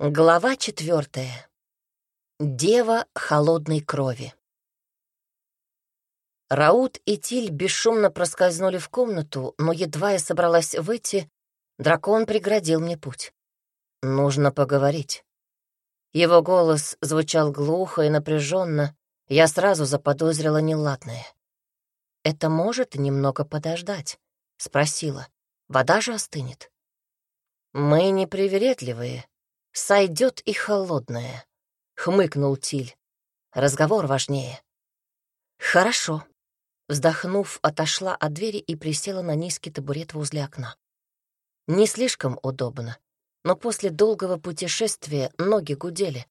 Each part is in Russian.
Глава четвертая. Дева холодной крови. Раут и Тиль бесшумно проскользнули в комнату, но едва я собралась выйти, дракон преградил мне путь. Нужно поговорить. Его голос звучал глухо и напряженно, я сразу заподозрила неладное. «Это может немного подождать?» — спросила. «Вода же остынет». «Мы непривередливые», «Сойдет и холодная», — хмыкнул Тиль. «Разговор важнее». «Хорошо». Вздохнув, отошла от двери и присела на низкий табурет возле окна. Не слишком удобно, но после долгого путешествия ноги гудели.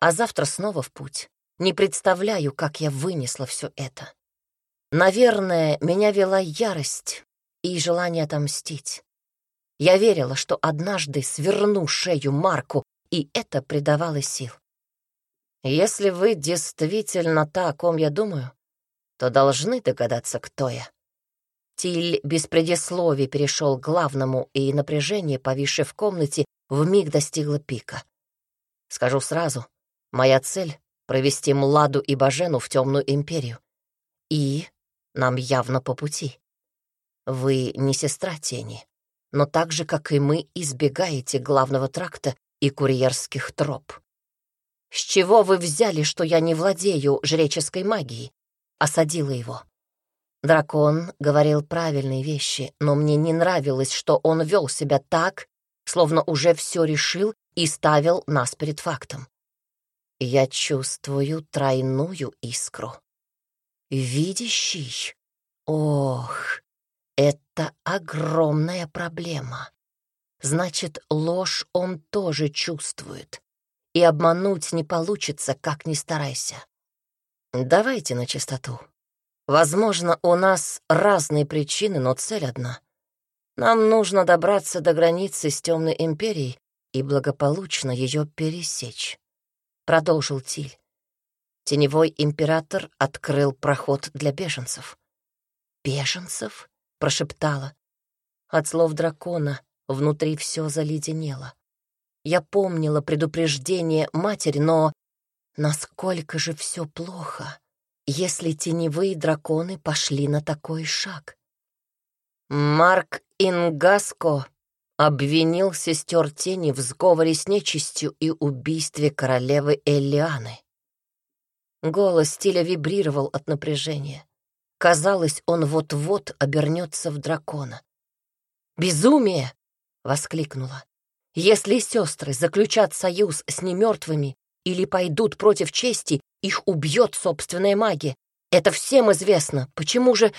А завтра снова в путь. Не представляю, как я вынесла все это. Наверное, меня вела ярость и желание отомстить. Я верила, что однажды сверну шею Марку, и это придавало сил. Если вы действительно та, о ком я думаю, то должны догадаться, кто я. Тиль без предисловий перешел к главному, и напряжение, повисшее в комнате, вмиг достигло пика. Скажу сразу, моя цель — провести Младу и Бажену в темную империю. И нам явно по пути. Вы не сестра тени но так же, как и мы, избегаете главного тракта и курьерских троп. «С чего вы взяли, что я не владею жреческой магией?» — осадила его. Дракон говорил правильные вещи, но мне не нравилось, что он вел себя так, словно уже все решил и ставил нас перед фактом. Я чувствую тройную искру. Видящий? Ох, это огромная проблема. Значит, ложь он тоже чувствует. И обмануть не получится, как ни старайся. Давайте на чистоту. Возможно, у нас разные причины, но цель одна. Нам нужно добраться до границы с Темной Империей и благополучно ее пересечь. Продолжил Тиль. Теневой император открыл проход для беженцев. Беженцев? Прошептала. От слов дракона внутри все заледенело. Я помнила предупреждение матери, но насколько же все плохо, если теневые драконы пошли на такой шаг. Марк Ингаско обвинил сестер тени в сговоре с нечистью и убийстве королевы Элианы. Голос стиля вибрировал от напряжения. Казалось, он вот-вот обернется в дракона. «Безумие!» — воскликнула. «Если сестры заключат союз с немертвыми или пойдут против чести, их убьет собственная магия. Это всем известно. Почему же...»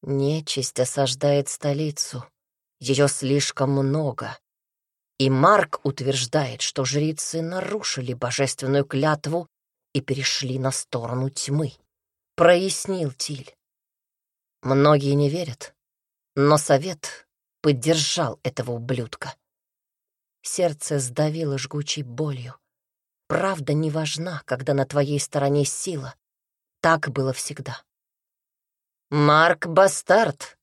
Нечисть осаждает столицу. Ее слишком много. И Марк утверждает, что жрицы нарушили божественную клятву и перешли на сторону тьмы. Прояснил Тиль. Многие не верят, но совет поддержал этого ублюдка. Сердце сдавило жгучей болью. Правда не важна, когда на твоей стороне сила. Так было всегда. Марк Бастард,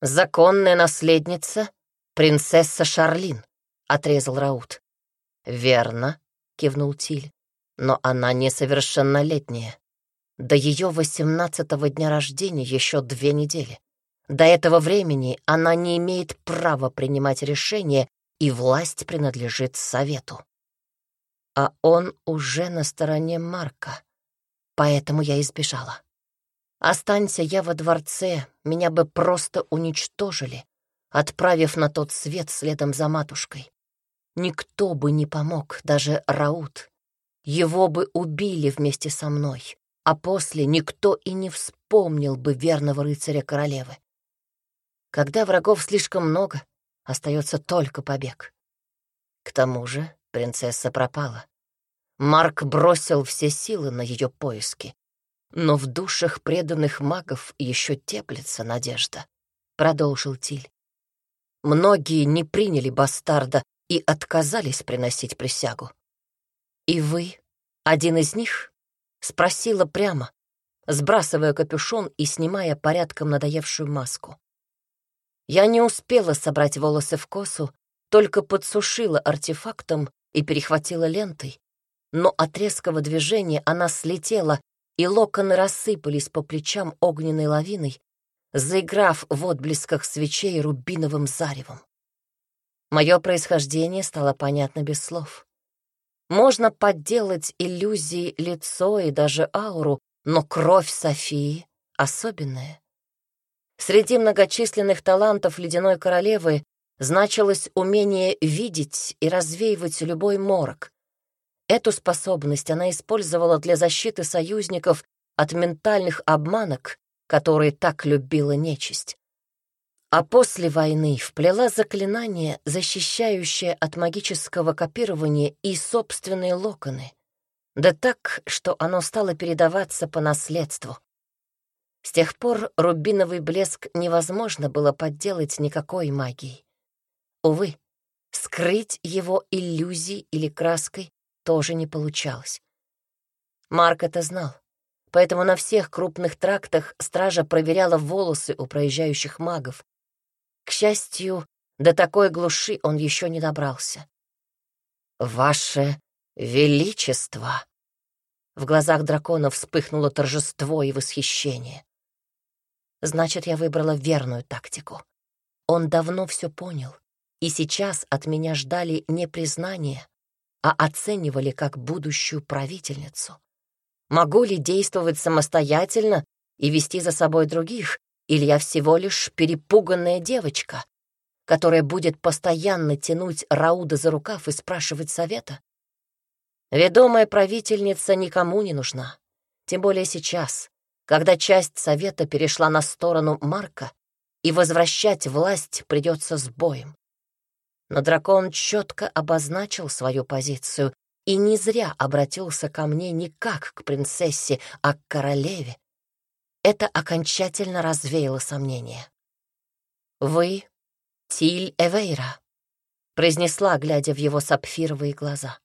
законная наследница, принцесса Шарлин, отрезал Раут. Верно, кивнул Тиль, но она несовершеннолетняя. До ее восемнадцатого дня рождения еще две недели. До этого времени она не имеет права принимать решения, и власть принадлежит Совету. А он уже на стороне Марка, поэтому я избежала. Останься я во дворце, меня бы просто уничтожили, отправив на тот свет следом за матушкой. Никто бы не помог, даже Раут. Его бы убили вместе со мной, а после никто и не вспомнил бы верного рыцаря королевы. Когда врагов слишком много, остается только побег. К тому же принцесса пропала. Марк бросил все силы на ее поиски. Но в душах преданных магов еще теплится надежда, — продолжил Тиль. Многие не приняли бастарда и отказались приносить присягу. И вы один из них? Спросила прямо, сбрасывая капюшон и снимая порядком надоевшую маску. Я не успела собрать волосы в косу, только подсушила артефактом и перехватила лентой, но от резкого движения она слетела, и локоны рассыпались по плечам огненной лавиной, заиграв в отблесках свечей рубиновым заревом. Мое происхождение стало понятно без слов. Можно подделать иллюзии лицо и даже ауру, но кровь Софии особенная. Среди многочисленных талантов ледяной королевы значилось умение видеть и развеивать любой морок. Эту способность она использовала для защиты союзников от ментальных обманок, которые так любила нечисть. А после войны вплела заклинание, защищающее от магического копирования и собственные локоны. Да так, что оно стало передаваться по наследству. С тех пор рубиновый блеск невозможно было подделать никакой магией. Увы, скрыть его иллюзией или краской тоже не получалось. Марк это знал, поэтому на всех крупных трактах стража проверяла волосы у проезжающих магов. К счастью, до такой глуши он еще не добрался. «Ваше Величество!» В глазах дракона вспыхнуло торжество и восхищение. Значит, я выбрала верную тактику. Он давно все понял, и сейчас от меня ждали не признания, а оценивали как будущую правительницу. Могу ли действовать самостоятельно и вести за собой других, или я всего лишь перепуганная девочка, которая будет постоянно тянуть Рауда за рукав и спрашивать совета? Ведомая правительница никому не нужна, тем более сейчас, когда часть совета перешла на сторону Марка, и возвращать власть придется с боем. Но дракон четко обозначил свою позицию и не зря обратился ко мне не как к принцессе, а к королеве. Это окончательно развеяло сомнения. «Вы — Тиль Эвейра», — произнесла, глядя в его сапфировые глаза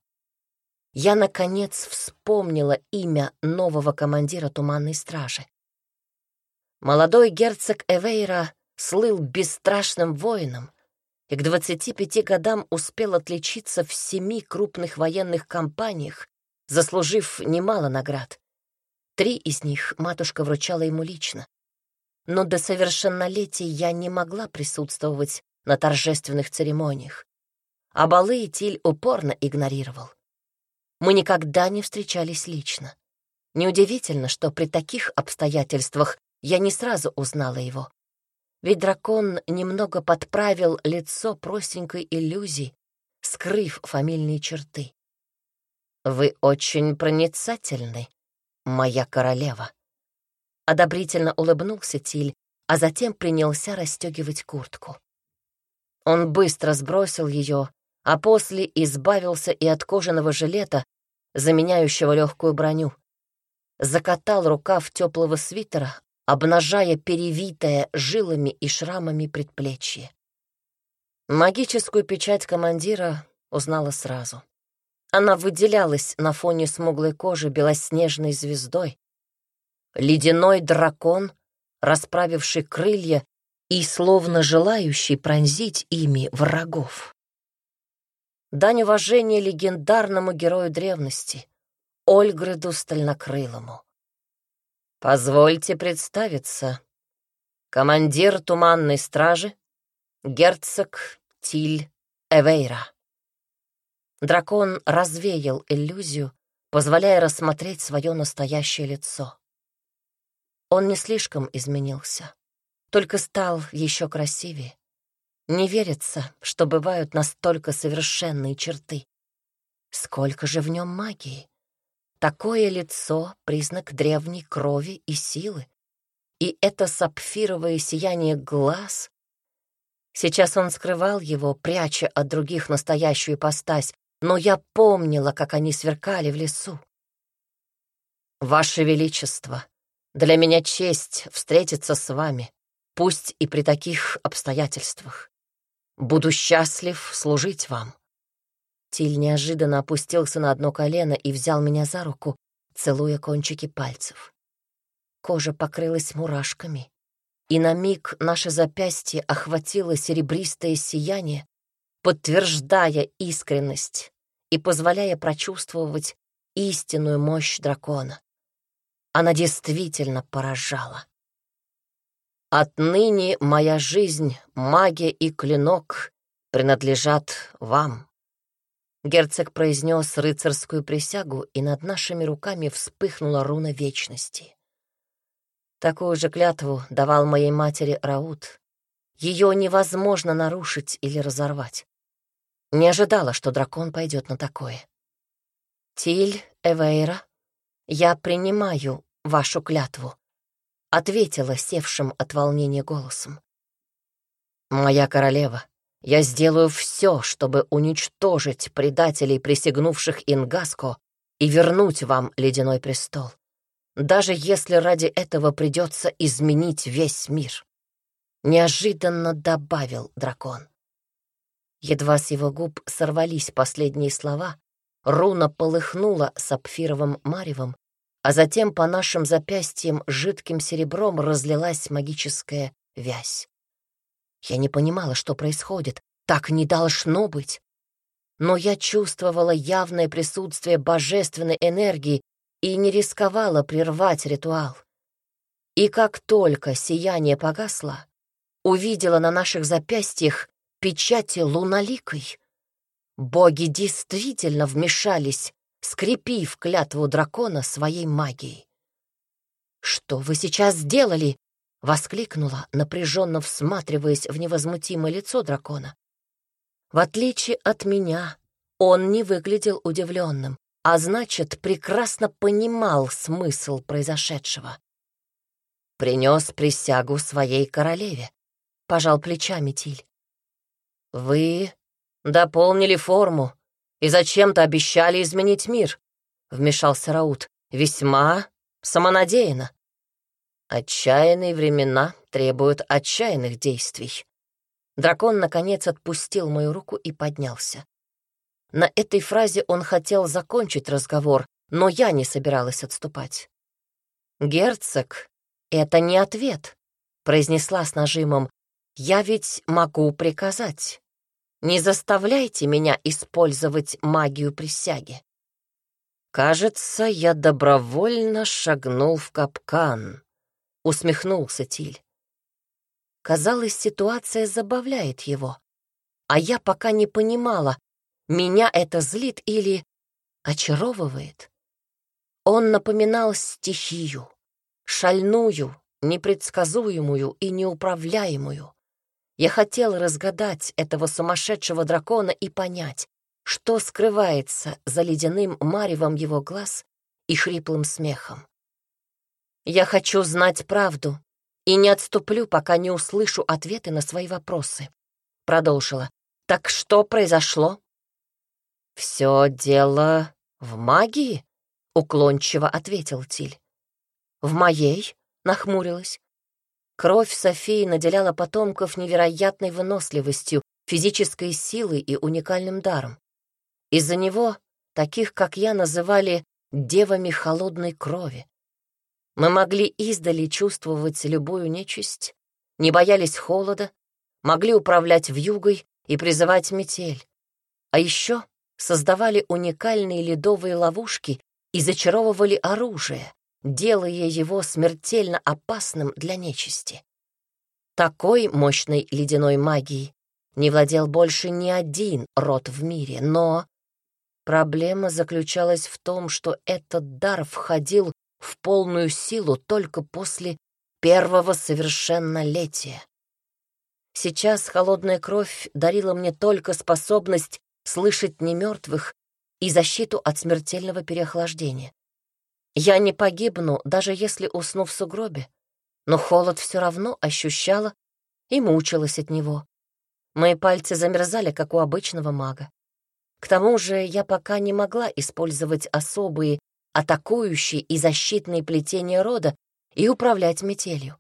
я, наконец, вспомнила имя нового командира Туманной Стражи. Молодой герцог Эвейра слыл бесстрашным воином и к 25 годам успел отличиться в семи крупных военных кампаниях, заслужив немало наград. Три из них матушка вручала ему лично. Но до совершеннолетия я не могла присутствовать на торжественных церемониях, а балы Тиль упорно игнорировал. Мы никогда не встречались лично. Неудивительно, что при таких обстоятельствах я не сразу узнала его. Ведь дракон немного подправил лицо простенькой иллюзии, скрыв фамильные черты. «Вы очень проницательны, моя королева». Одобрительно улыбнулся Тиль, а затем принялся расстегивать куртку. Он быстро сбросил ее, а после избавился и от кожаного жилета, заменяющего легкую броню. Закатал рукав теплого свитера, обнажая перевитое жилами и шрамами предплечье. Магическую печать командира узнала сразу. Она выделялась на фоне смуглой кожи белоснежной звездой. Ледяной дракон, расправивший крылья и словно желающий пронзить ими врагов. Дань уважения легендарному герою древности, Ольграду Стальнокрылому. Позвольте представиться. Командир Туманной Стражи, герцог Тиль Эвейра. Дракон развеял иллюзию, позволяя рассмотреть свое настоящее лицо. Он не слишком изменился, только стал еще красивее. Не верится, что бывают настолько совершенные черты. Сколько же в нем магии! Такое лицо — признак древней крови и силы. И это сапфировое сияние глаз. Сейчас он скрывал его, пряча от других настоящую ипостась, но я помнила, как они сверкали в лесу. «Ваше Величество, для меня честь встретиться с вами, пусть и при таких обстоятельствах. Буду счастлив служить вам». Тиль неожиданно опустился на одно колено и взял меня за руку, целуя кончики пальцев. Кожа покрылась мурашками, и на миг наше запястье охватило серебристое сияние, подтверждая искренность и позволяя прочувствовать истинную мощь дракона. Она действительно поражала. «Отныне моя жизнь, магия и клинок принадлежат вам». Герцог произнес рыцарскую присягу, и над нашими руками вспыхнула руна вечности. Такую же клятву давал моей матери Раут. Ее невозможно нарушить или разорвать. Не ожидала, что дракон пойдет на такое. «Тиль, Эвейра, я принимаю вашу клятву», — ответила севшим от волнения голосом. «Моя королева, я сделаю все, чтобы уничтожить предателей, присягнувших Ингаско, и вернуть вам ледяной престол даже если ради этого придется изменить весь мир. Неожиданно добавил дракон. Едва с его губ сорвались последние слова, руна полыхнула сапфировым маревом, а затем по нашим запястьям жидким серебром разлилась магическая вязь. Я не понимала, что происходит. Так не должно быть. Но я чувствовала явное присутствие божественной энергии и не рисковала прервать ритуал. И как только сияние погасло, увидела на наших запястьях печати луналикой. Боги действительно вмешались, скрепив клятву дракона своей магией. «Что вы сейчас сделали?» — воскликнула, напряженно всматриваясь в невозмутимое лицо дракона. В отличие от меня, он не выглядел удивленным а значит, прекрасно понимал смысл произошедшего. Принес присягу своей королеве, пожал плечами Тиль. Вы дополнили форму и зачем-то обещали изменить мир, вмешался Раут, весьма самонадеянно. Отчаянные времена требуют отчаянных действий. Дракон, наконец, отпустил мою руку и поднялся. На этой фразе он хотел закончить разговор, но я не собиралась отступать. «Герцог, это не ответ», — произнесла с нажимом. «Я ведь могу приказать. Не заставляйте меня использовать магию присяги». «Кажется, я добровольно шагнул в капкан», — усмехнулся Тиль. Казалось, ситуация забавляет его, а я пока не понимала, меня это злит или очаровывает. Он напоминал стихию, шальную, непредсказуемую и неуправляемую. Я хотел разгадать этого сумасшедшего дракона и понять, что скрывается за ледяным маревом его глаз и хриплым смехом. Я хочу знать правду и не отступлю, пока не услышу ответы на свои вопросы. Продолжила. Так что произошло? «Все дело в магии?» — уклончиво ответил Тиль. «В моей?» — нахмурилась. Кровь Софии наделяла потомков невероятной выносливостью, физической силой и уникальным даром. Из-за него таких, как я, называли девами холодной крови. Мы могли издали чувствовать любую нечисть, не боялись холода, могли управлять вьюгой и призывать метель. А еще создавали уникальные ледовые ловушки и зачаровывали оружие, делая его смертельно опасным для нечисти. Такой мощной ледяной магией не владел больше ни один род в мире, но проблема заключалась в том, что этот дар входил в полную силу только после первого совершеннолетия. Сейчас холодная кровь дарила мне только способность слышать немертвых и защиту от смертельного переохлаждения. Я не погибну, даже если усну в сугробе, но холод все равно ощущала и мучилась от него. Мои пальцы замерзали, как у обычного мага. К тому же я пока не могла использовать особые атакующие и защитные плетения рода и управлять метелью.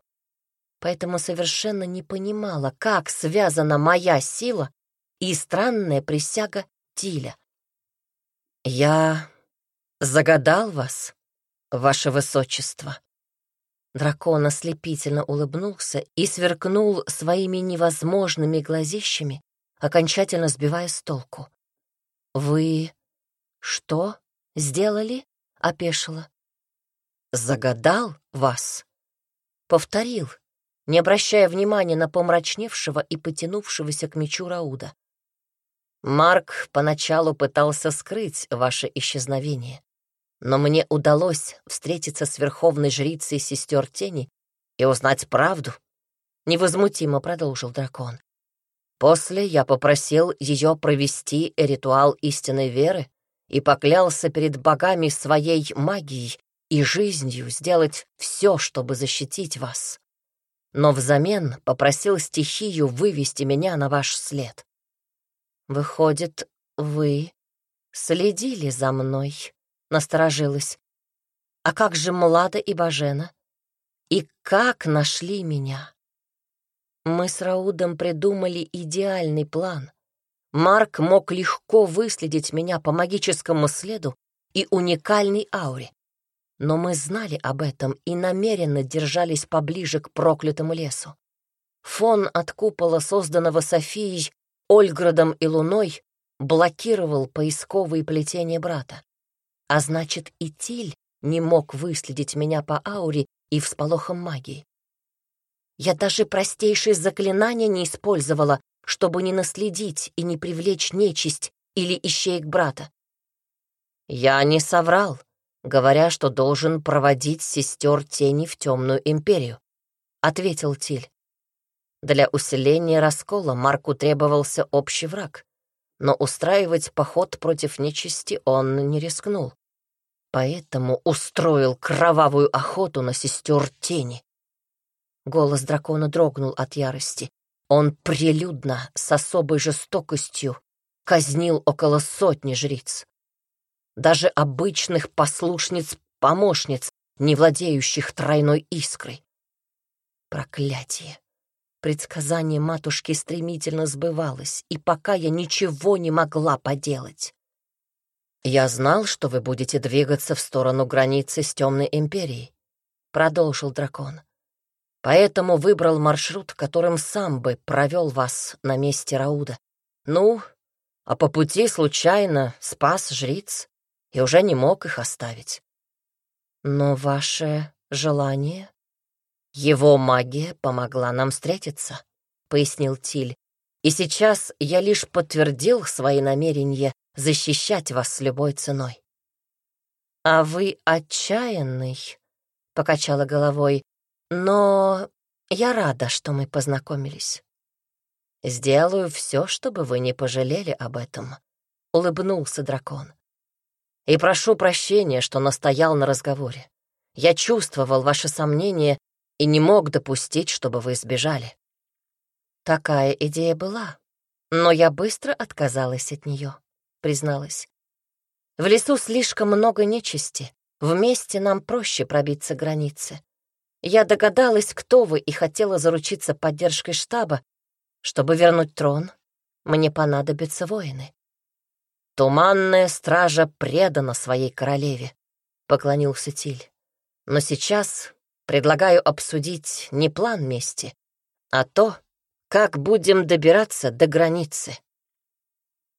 Поэтому совершенно не понимала, как связана моя сила и странная присяга Тиля. «Я загадал вас, ваше высочество». Дракон ослепительно улыбнулся и сверкнул своими невозможными глазищами, окончательно сбивая с толку. «Вы «Что сделали?» — опешила. «Загадал вас?» Повторил, не обращая внимания на помрачневшего и потянувшегося к мечу Рауда. Марк поначалу пытался скрыть ваше исчезновение, но мне удалось встретиться с верховной жрицей сестер тени и узнать правду. Невозмутимо продолжил дракон. После я попросил ее провести ритуал истинной веры и поклялся перед богами своей магией и жизнью сделать все, чтобы защитить вас. Но взамен попросил стихию вывести меня на ваш след. Выходит, вы следили за мной, насторожилась. А как же Млада и Бажена? И как нашли меня? Мы с Раудом придумали идеальный план. Марк мог легко выследить меня по магическому следу и уникальной ауре. Но мы знали об этом и намеренно держались поближе к проклятому лесу. Фон от купола, созданного Софией, Ольградом и Луной блокировал поисковые плетения брата. А значит, и Тиль не мог выследить меня по ауре и всполохам магии. Я даже простейшие заклинания не использовала, чтобы не наследить и не привлечь нечисть или ищеек брата. Я не соврал, говоря, что должен проводить сестер тени в темную империю, — ответил Тиль. Для усиления раскола Марку требовался общий враг, но устраивать поход против нечисти он не рискнул. Поэтому устроил кровавую охоту на сестер тени. Голос дракона дрогнул от ярости. Он прилюдно, с особой жестокостью, казнил около сотни жриц. Даже обычных послушниц-помощниц, не владеющих тройной искрой. Проклятие! Предсказание матушки стремительно сбывалось, и пока я ничего не могла поделать. «Я знал, что вы будете двигаться в сторону границы с Темной Империей», — продолжил дракон. «Поэтому выбрал маршрут, которым сам бы провел вас на месте Рауда. Ну, а по пути случайно спас жриц и уже не мог их оставить. Но ваше желание «Его магия помогла нам встретиться», — пояснил Тиль. «И сейчас я лишь подтвердил свои намерения защищать вас любой ценой». «А вы отчаянный», — покачала головой, «но я рада, что мы познакомились». «Сделаю все, чтобы вы не пожалели об этом», — улыбнулся дракон. «И прошу прощения, что настоял на разговоре. Я чувствовал ваши сомнения и не мог допустить, чтобы вы сбежали. Такая идея была, но я быстро отказалась от нее, призналась. В лесу слишком много нечисти, вместе нам проще пробиться границы. Я догадалась, кто вы, и хотела заручиться поддержкой штаба. Чтобы вернуть трон, мне понадобятся воины. Туманная стража предана своей королеве, — поклонился Тиль. Но сейчас Предлагаю обсудить не план мести, а то, как будем добираться до границы.